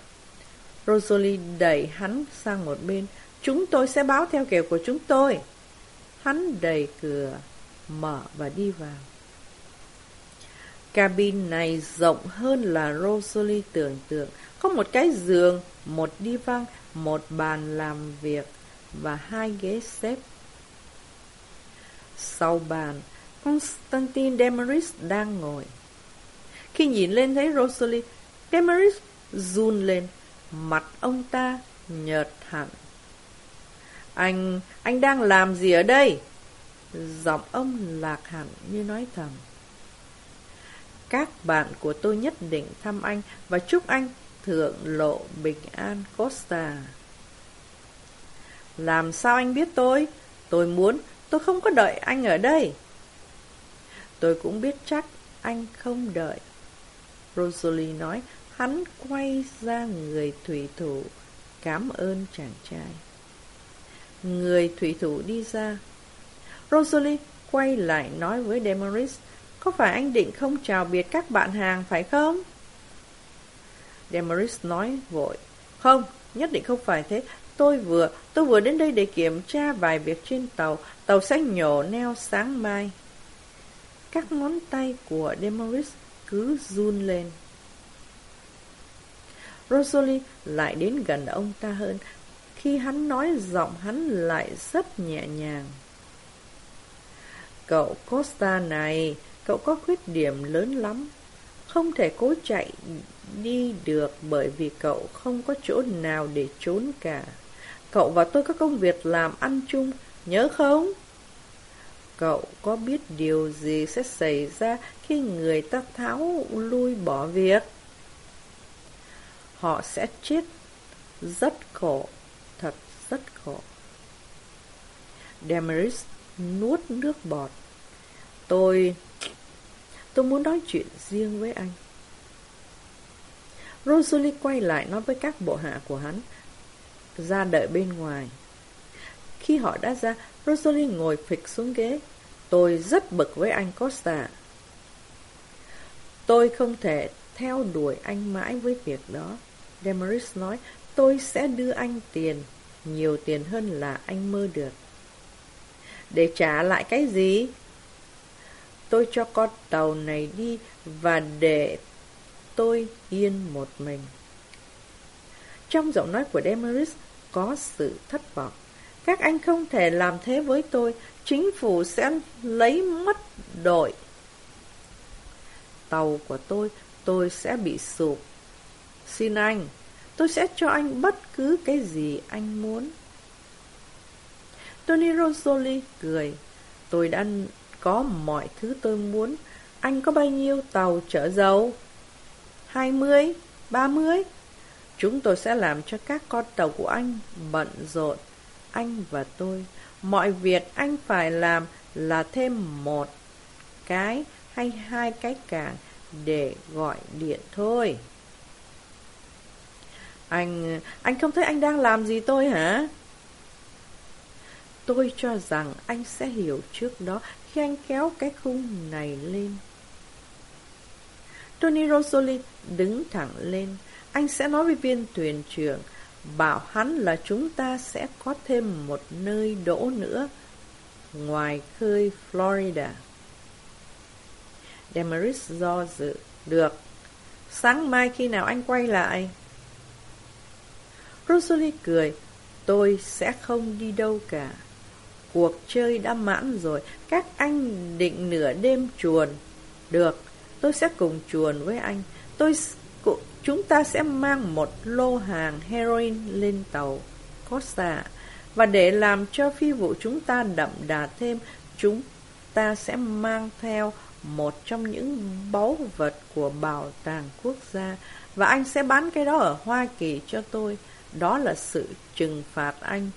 Rosalie đẩy hắn sang một bên. Chúng tôi sẽ báo theo kiểu của chúng tôi. Hắn đẩy cửa, mở và đi vào. Cabin này rộng hơn là Rosalie tưởng tượng. Có một cái giường, một đi văng, một bàn làm việc và hai ghế xếp. Sau bàn, Constantine Demaris đang ngồi. Khi nhìn lên thấy Rosalie, Demaris run lên, mặt ông ta nhợt hẳn. Anh, anh đang làm gì ở đây? Giọng ông lạc hẳn như nói thầm. Các bạn của tôi nhất định thăm anh và chúc anh thượng lộ bình an Costa. Làm sao anh biết tôi? Tôi muốn, tôi không có đợi anh ở đây. Tôi cũng biết chắc anh không đợi. Rosalie nói, hắn quay ra người thủy thủ, cảm ơn chàng trai. Người thủy thủ đi ra. Rosalie quay lại nói với Demaris, có phải anh định không chào biệt các bạn hàng phải không? Demaris nói vội, không, nhất định không phải thế. Tôi vừa, tôi vừa đến đây để kiểm tra vài việc trên tàu. Tàu sẽ nhổ neo sáng mai. Các ngón tay của Demaris cứ run lên. Rosalie lại đến gần ông ta hơn. Khi hắn nói giọng hắn lại rất nhẹ nhàng. Cậu Costa này, cậu có khuyết điểm lớn lắm. Không thể cố chạy đi được bởi vì cậu không có chỗ nào để trốn cả. Cậu và tôi có công việc làm ăn chung, nhớ không? Cậu có biết điều gì sẽ xảy ra khi người ta tháo lui bỏ việc? Họ sẽ chết rất khổ, thật rất khổ. Damaris nuốt nước bọt. Tôi... tôi muốn nói chuyện riêng với anh. Rosalie quay lại nói với các bộ hạ của hắn, ra đợi bên ngoài. Khi họ đã ra, Rosalie ngồi phịch xuống ghế. Tôi rất bực với anh Costa. Tôi không thể theo đuổi anh mãi với việc đó. Demaris nói, tôi sẽ đưa anh tiền, nhiều tiền hơn là anh mơ được. Để trả lại cái gì? Tôi cho con tàu này đi và để tôi yên một mình. Trong giọng nói của Demaris có sự thất vọng. Các anh không thể làm thế với tôi, chính phủ sẽ lấy mất đội. Tàu của tôi, tôi sẽ bị sụp. Xin anh, tôi sẽ cho anh bất cứ cái gì anh muốn. Tony Rosoli cười. Tôi đã có mọi thứ tôi muốn. Anh có bao nhiêu tàu chở dầu? Hai mươi? Ba mươi? Chúng tôi sẽ làm cho các con tàu của anh bận rộn. Anh và tôi. Mọi việc anh phải làm là thêm một cái hay hai cái cảng để gọi điện thôi. Anh... anh không thấy anh đang làm gì tôi hả? Tôi cho rằng anh sẽ hiểu trước đó khi anh kéo cái khung này lên. Tony Rosalie đứng thẳng lên. Anh sẽ nói với viên thuyền trưởng, bảo hắn là chúng ta sẽ có thêm một nơi đỗ nữa, ngoài khơi Florida. Demaris do dự. Được. Sáng mai khi nào anh quay lại? Rosalie cười. Tôi sẽ không đi đâu cả. Cuộc chơi đã mãn rồi. Các anh định nửa đêm chuồn. Được. Tôi sẽ cùng chuồn với anh. Tôi cũng chúng ta sẽ mang một lô hàng heroin lên tàu Costa và để làm cho phi vụ chúng ta đậm đà thêm, chúng ta sẽ mang theo một trong những báu vật của bảo tàng quốc gia và anh sẽ bán cái đó ở Hoa Kỳ cho tôi. Đó là sự trừng phạt anh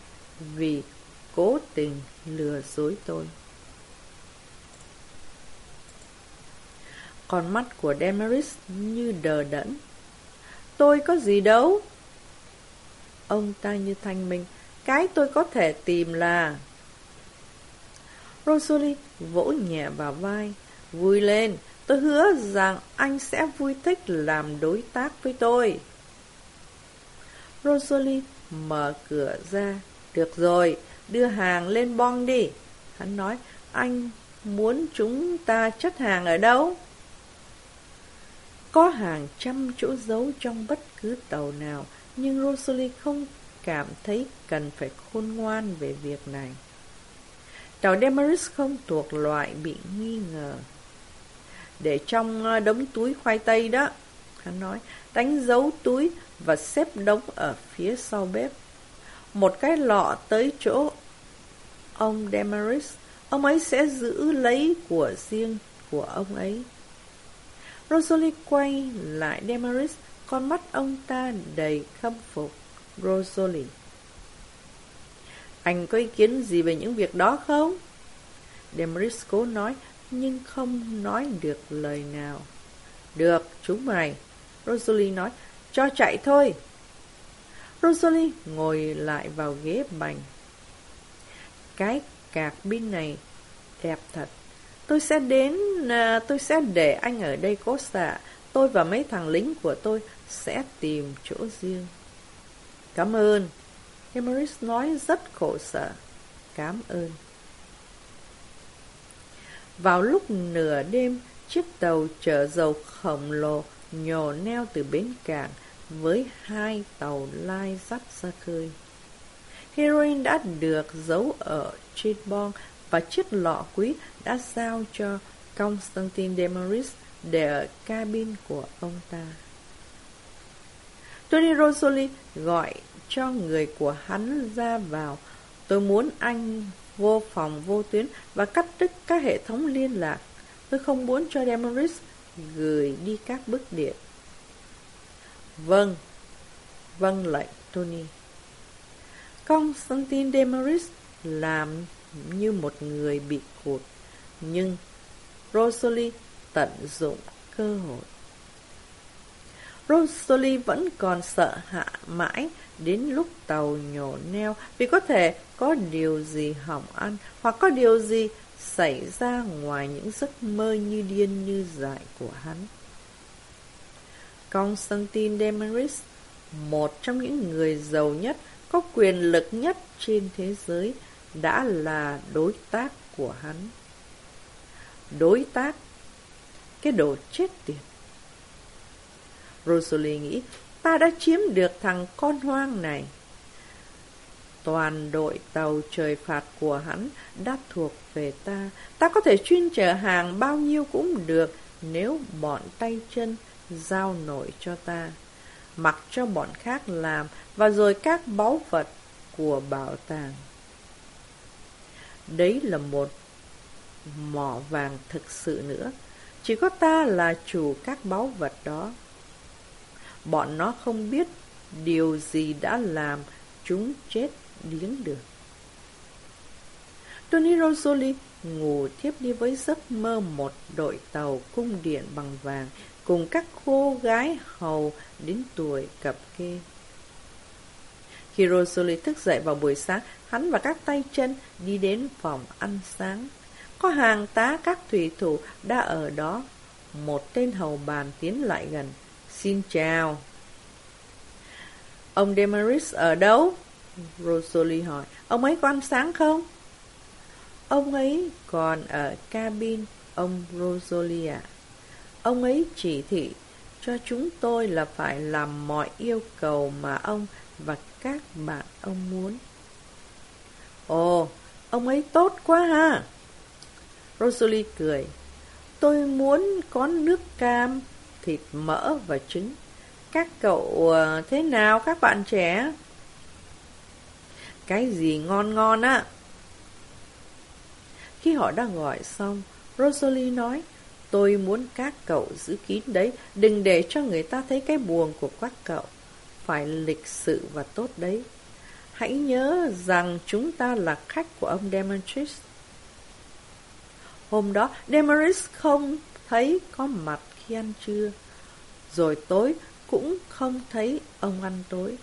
vì cố tình lừa dối tôi. Con mắt của Demaris như đờ đẫn. Tôi có gì đâu. Ông ta như thanh minh. Cái tôi có thể tìm là... Rosalie vỗ nhẹ vào vai. Vui lên, tôi hứa rằng anh sẽ vui thích làm đối tác với tôi. Rosalie mở cửa ra. Được rồi, đưa hàng lên bong đi. Hắn nói, anh muốn chúng ta chất hàng ở đâu? Có hàng trăm chỗ giấu trong bất cứ tàu nào, nhưng Rosalie không cảm thấy cần phải khôn ngoan về việc này. Tàu Demaris không thuộc loại bị nghi ngờ. Để trong ờ, đống túi khoai tây đó, hắn nói, đánh dấu túi và xếp đống ở phía sau bếp. Một cái lọ tới chỗ ông Demaris, ông ấy sẽ giữ lấy của riêng của ông ấy. Rosalie quay lại Demaris, con mắt ông ta đầy khâm phục. Rosalie Anh có ý kiến gì về những việc đó không? Demaris cố nói, nhưng không nói được lời nào. Được, chúng mày. Rosalie nói, cho chạy thôi. Rosalie ngồi lại vào ghế bành. Cái cạc pin này đẹp thật. Tôi sẽ đến, à, tôi sẽ để anh ở đây cố xạ. Tôi và mấy thằng lính của tôi sẽ tìm chỗ riêng. Cảm ơn. Emeris nói rất khổ sở. Cảm ơn. Vào lúc nửa đêm, chiếc tàu chở dầu khổng lồ nhổ neo từ bến cảng với hai tàu lai dắt ra khơi. Heroin đã được giấu ở trên bong và chiếc lọ quý đã giao cho Constantine Demaris để ở cabin của ông ta. Tony Rosoli gọi cho người của hắn ra vào. Tôi muốn anh vô phòng vô tuyến và cắt đứt các hệ thống liên lạc. Tôi không muốn cho Demaris gửi đi các bức điện. Vâng, vâng lệnh Tony. Constantine Demaris làm như một người bị cụt, nhưng Rosalie tận dụng cơ hội. Rosalie vẫn còn sợ hạ mãi đến lúc tàu nhổ neo vì có thể có điều gì hỏng ăn hoặc có điều gì xảy ra ngoài những giấc mơ như điên như dại của hắn. Constantine Demaris, một trong những người giàu nhất, có quyền lực nhất trên thế giới, đã là đối tác của hắn. Đối tác? Cái đồ chết tiệt. Rosalie nghĩ, ta đã chiếm được thằng con hoang này. Toàn đội tàu trời phạt của hắn đã thuộc về ta. Ta có thể chuyên chở hàng bao nhiêu cũng được nếu bọn tay chân giao nổi cho ta. Mặc cho bọn khác làm và rồi các báu vật của bảo tàng. Đấy là một mỏ vàng thực sự nữa. Chỉ có ta là chủ các báu vật đó. Bọn nó không biết điều gì đã làm chúng chết điếng được. Tony Rosoli ngủ thiếp đi với giấc mơ một đội tàu cung điện bằng vàng cùng các cô gái hầu đến tuổi cập kê. Hirosoli thức dậy vào buổi sáng, hắn và các tay chân đi đến phòng ăn sáng. Có hàng tá các thủy thủ đã ở đó. Một tên hầu bàn tiến lại gần. Xin chào. Ông Demaris ở đâu? Rosalie hỏi. Ông ấy có ăn sáng không? Ông ấy còn ở cabin, ông Rosalie ạ. Ông ấy chỉ thị cho chúng tôi là phải làm mọi yêu cầu mà ông và các bạn ông muốn. Ồ, ông ấy tốt quá ha. Rosalie cười. Tôi muốn có nước cam, thịt mỡ và trứng. Các cậu ờ, thế nào các bạn trẻ? Cái gì ngon ngon á? Khi họ đã gọi xong, Rosalie nói, tôi muốn các cậu giữ kín đấy, đừng để cho người ta thấy cái buồn của các cậu. Phải lịch sự và tốt đấy. Hãy nhớ rằng chúng ta là khách của ông Demetrius. Hôm đó, Demetrius không thấy có mặt khi ăn trưa. Rồi tối cũng không thấy ông ăn tối.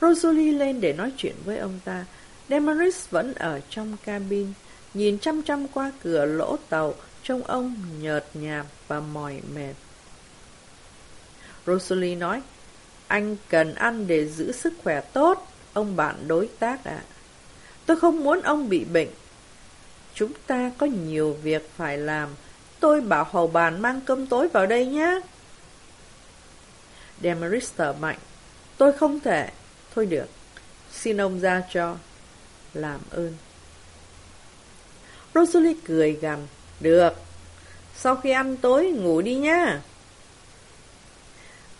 Rosalie lên để nói chuyện với ông ta. Demeris vẫn ở trong cabin, nhìn chăm chăm qua cửa lỗ tàu, trông ông nhợt nhạt và mỏi mệt. Rosalie nói, anh cần ăn để giữ sức khỏe tốt, ông bạn đối tác ạ. Tôi không muốn ông bị bệnh. Chúng ta có nhiều việc phải làm. Tôi bảo hầu bàn mang cơm tối vào đây nhé. Demaris thở mạnh. Tôi không thể. Thôi được, xin ông ra cho. Làm ơn. Rosalie cười gằn. Được, sau khi ăn tối ngủ đi nhá.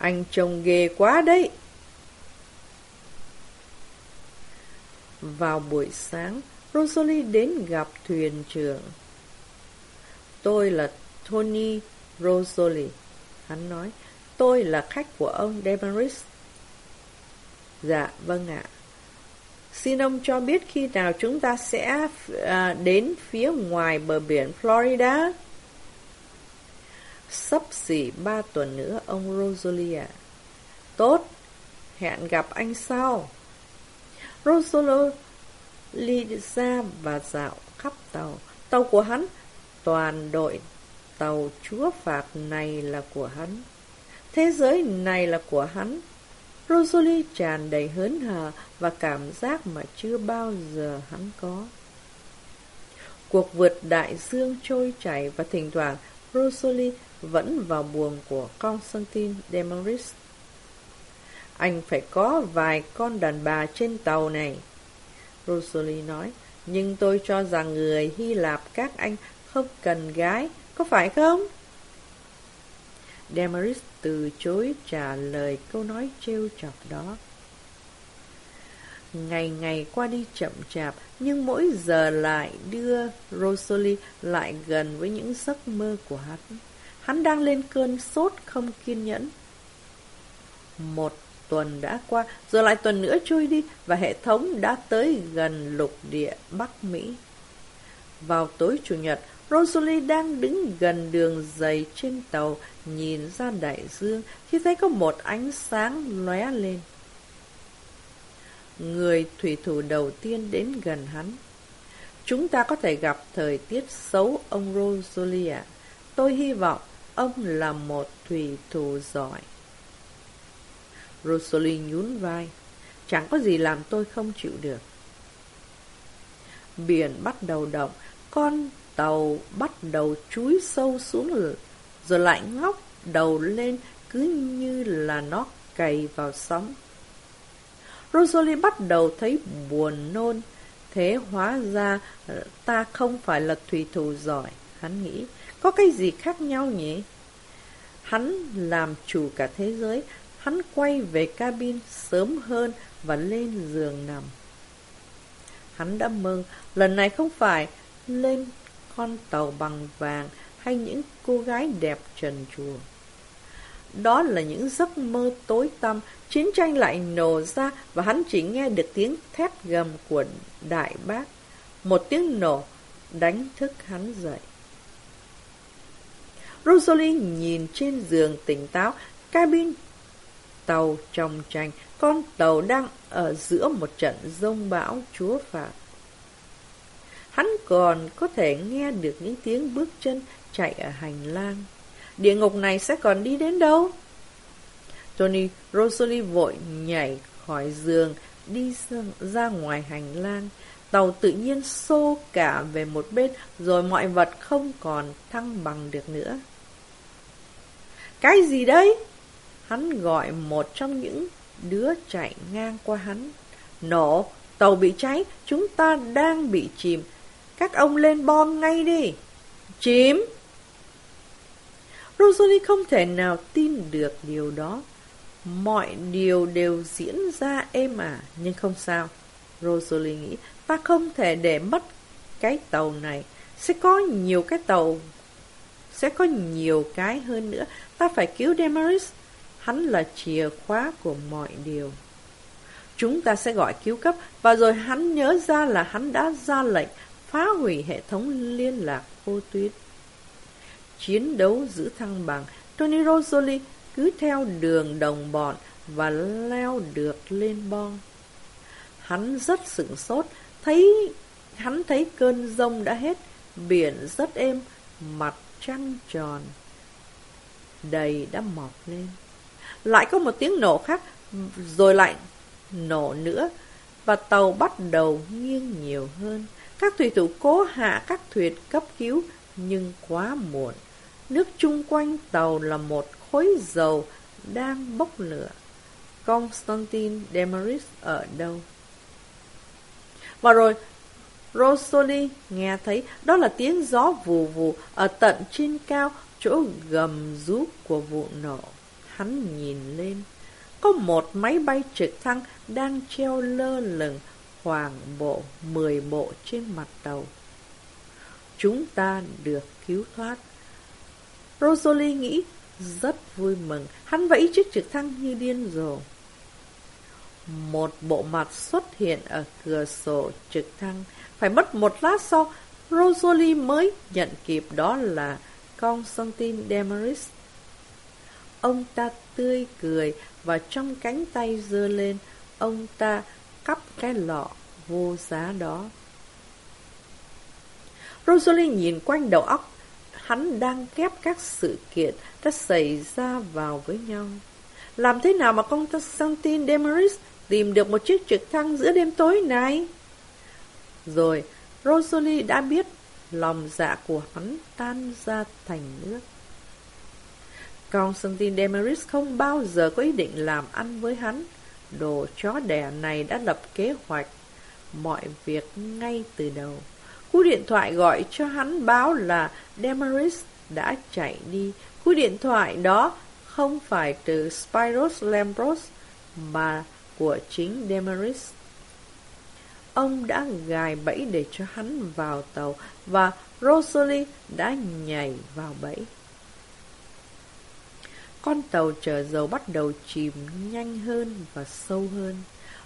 Anh trông ghê quá đấy. Vào buổi sáng, Rosalie đến gặp thuyền trưởng. Tôi là Tony Rosalie. Hắn nói, tôi là khách của ông Demaris. Dạ, vâng ạ. Xin ông cho biết khi nào chúng ta sẽ à, đến phía ngoài bờ biển Florida? Sắp xỉ ba tuần nữa, ông Rosalia. Tốt, hẹn gặp anh sau. Rosalia ra và dạo khắp tàu. Tàu của hắn, toàn đội tàu chúa phạt này là của hắn. Thế giới này là của hắn. Rosalie tràn đầy hớn hở và cảm giác mà chưa bao giờ hắn có. Cuộc vượt đại dương trôi chảy và thỉnh thoảng Rosalie vẫn vào buồng của Constantine Demeris. Anh phải có vài con đàn bà trên tàu này. Rosalie nói, nhưng tôi cho rằng người Hy Lạp các anh không cần gái, có phải không? Demaris từ chối trả lời câu nói trêu chọc đó. Ngày ngày qua đi chậm chạp, nhưng mỗi giờ lại đưa Rosalie lại gần với những giấc mơ của hắn. Hắn đang lên cơn sốt không kiên nhẫn. Một tuần đã qua, rồi lại tuần nữa trôi đi và hệ thống đã tới gần lục địa Bắc Mỹ. Vào tối Chủ nhật, Rosalie đang đứng gần đường dày trên tàu, nhìn ra đại dương khi thấy có một ánh sáng lóe lên. Người thủy thủ đầu tiên đến gần hắn. Chúng ta có thể gặp thời tiết xấu ông Rosalie Tôi hy vọng ông là một thủy thủ giỏi. Rosalie nhún vai. Chẳng có gì làm tôi không chịu được. Biển bắt đầu động, con tàu bắt đầu chúi sâu xuống rồi lại ngóc đầu lên cứ như là nó cày vào sóng. Rosalie bắt đầu thấy buồn nôn. Thế hóa ra ta không phải là thủy thủ giỏi, hắn nghĩ. Có cái gì khác nhau nhỉ? Hắn làm chủ cả thế giới, hắn quay về cabin sớm hơn và lên giường nằm. Hắn đã mơ, lần này không phải lên con tàu bằng vàng hay những cô gái đẹp trần truồng. Đó là những giấc mơ tối tăm, chiến tranh lại nổ ra và hắn chỉ nghe được tiếng thét gầm của đại bác. Một tiếng nổ đánh thức hắn dậy. Rosalie nhìn trên giường tỉnh táo, cabin tàu trong tranh, con tàu đang ở giữa một trận rông bão chúa phạt. Hắn còn có thể nghe được những tiếng bước chân chạy ở hành lang. Địa ngục này sẽ còn đi đến đâu? Tony Rosalie vội nhảy khỏi giường, đi ra ngoài hành lang. Tàu tự nhiên xô cả về một bên, rồi mọi vật không còn thăng bằng được nữa. Cái gì đấy? Hắn gọi một trong những đứa chạy ngang qua hắn. Nổ, tàu bị cháy, chúng ta đang bị chìm. Các ông lên bom ngay đi. Chìm! Rosalie không thể nào tin được điều đó. Mọi điều đều diễn ra êm ả, nhưng không sao. Rosalie nghĩ, ta không thể để mất cái tàu này. Sẽ có nhiều cái tàu, sẽ có nhiều cái hơn nữa. Ta phải cứu Demaris. Hắn là chìa khóa của mọi điều. Chúng ta sẽ gọi cứu cấp, và rồi hắn nhớ ra là hắn đã ra lệnh phá hủy hệ thống liên lạc vô tuyến. Chiến đấu giữ thăng bằng, Tony Rosoli cứ theo đường đồng bọn và leo được lên bong. Hắn rất sửng sốt, thấy hắn thấy cơn rông đã hết, biển rất êm, mặt trăng tròn. Đầy đã mọc lên. Lại có một tiếng nổ khác, rồi lại nổ nữa, và tàu bắt đầu nghiêng nhiều hơn. Các thủy thủ cố hạ các thuyền cấp cứu, nhưng quá muộn. Nước chung quanh tàu là một khối dầu đang bốc lửa. Constantine Demaris ở đâu? Và rồi, Rosalie nghe thấy đó là tiếng gió vù vù ở tận trên cao, chỗ gầm rú của vụ nổ. Hắn nhìn lên, có một máy bay trực thăng đang treo lơ lửng khoảng bộ 10 bộ trên mặt tàu. Chúng ta được cứu thoát. Rosalie nghĩ rất vui mừng, hắn vẫy chiếc trực thăng như điên rồ. Một bộ mặt xuất hiện ở cửa sổ trực thăng. Phải mất một lát sau, Rosalie mới nhận kịp đó là Constantine Demaris. Ông ta tươi cười và trong cánh tay giơ lên, ông ta cắp cái lọ vô giá đó. Rosalie nhìn quanh đầu óc, hắn đang ghép các sự kiện đã xảy ra vào với nhau. Làm thế nào mà con Constantine Demaris tìm được một chiếc trực thăng giữa đêm tối này? Rồi, Rosalie đã biết lòng dạ của hắn tan ra thành nước. Constantine Demaris không bao giờ có ý định làm ăn với hắn. Đồ chó đẻ này đã lập kế hoạch mọi việc ngay từ đầu. Cú điện thoại gọi cho hắn báo là Demaris đã chạy đi. Cú điện thoại đó không phải từ Spiros Lambros, mà của chính Demaris. Ông đã gài bẫy để cho hắn vào tàu và Rosalie đã nhảy vào bẫy. Con tàu chở dầu bắt đầu chìm nhanh hơn và sâu hơn.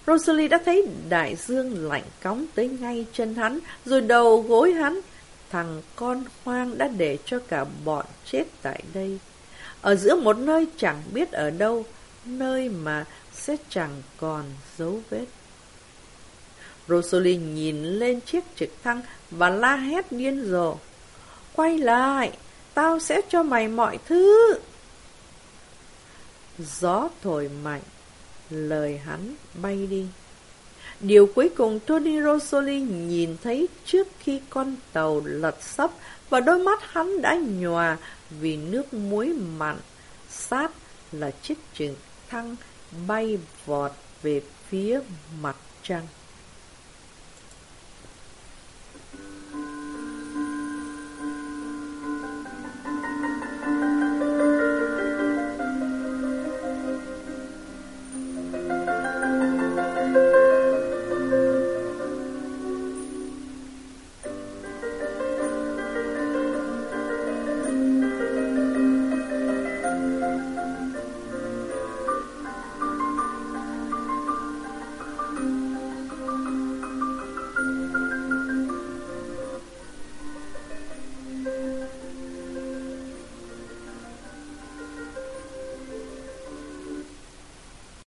Rosalie đã thấy đại dương lạnh cóng tới ngay chân hắn, rồi đầu gối hắn. Thằng con hoang đã để cho cả bọn chết tại đây. Ở giữa một nơi chẳng biết ở đâu, nơi mà sẽ chẳng còn dấu vết. Rosalie nhìn lên chiếc trực thăng và la hét điên rồ. Quay lại, tao sẽ cho mày mọi thứ. Gió thổi mạnh, lời hắn bay đi. Điều cuối cùng Tony Rosalie nhìn thấy trước khi con tàu lật sấp và đôi mắt hắn đã nhòa vì nước muối mặn. Sát là chiếc trực thăng bay vọt về phía mặt trăng.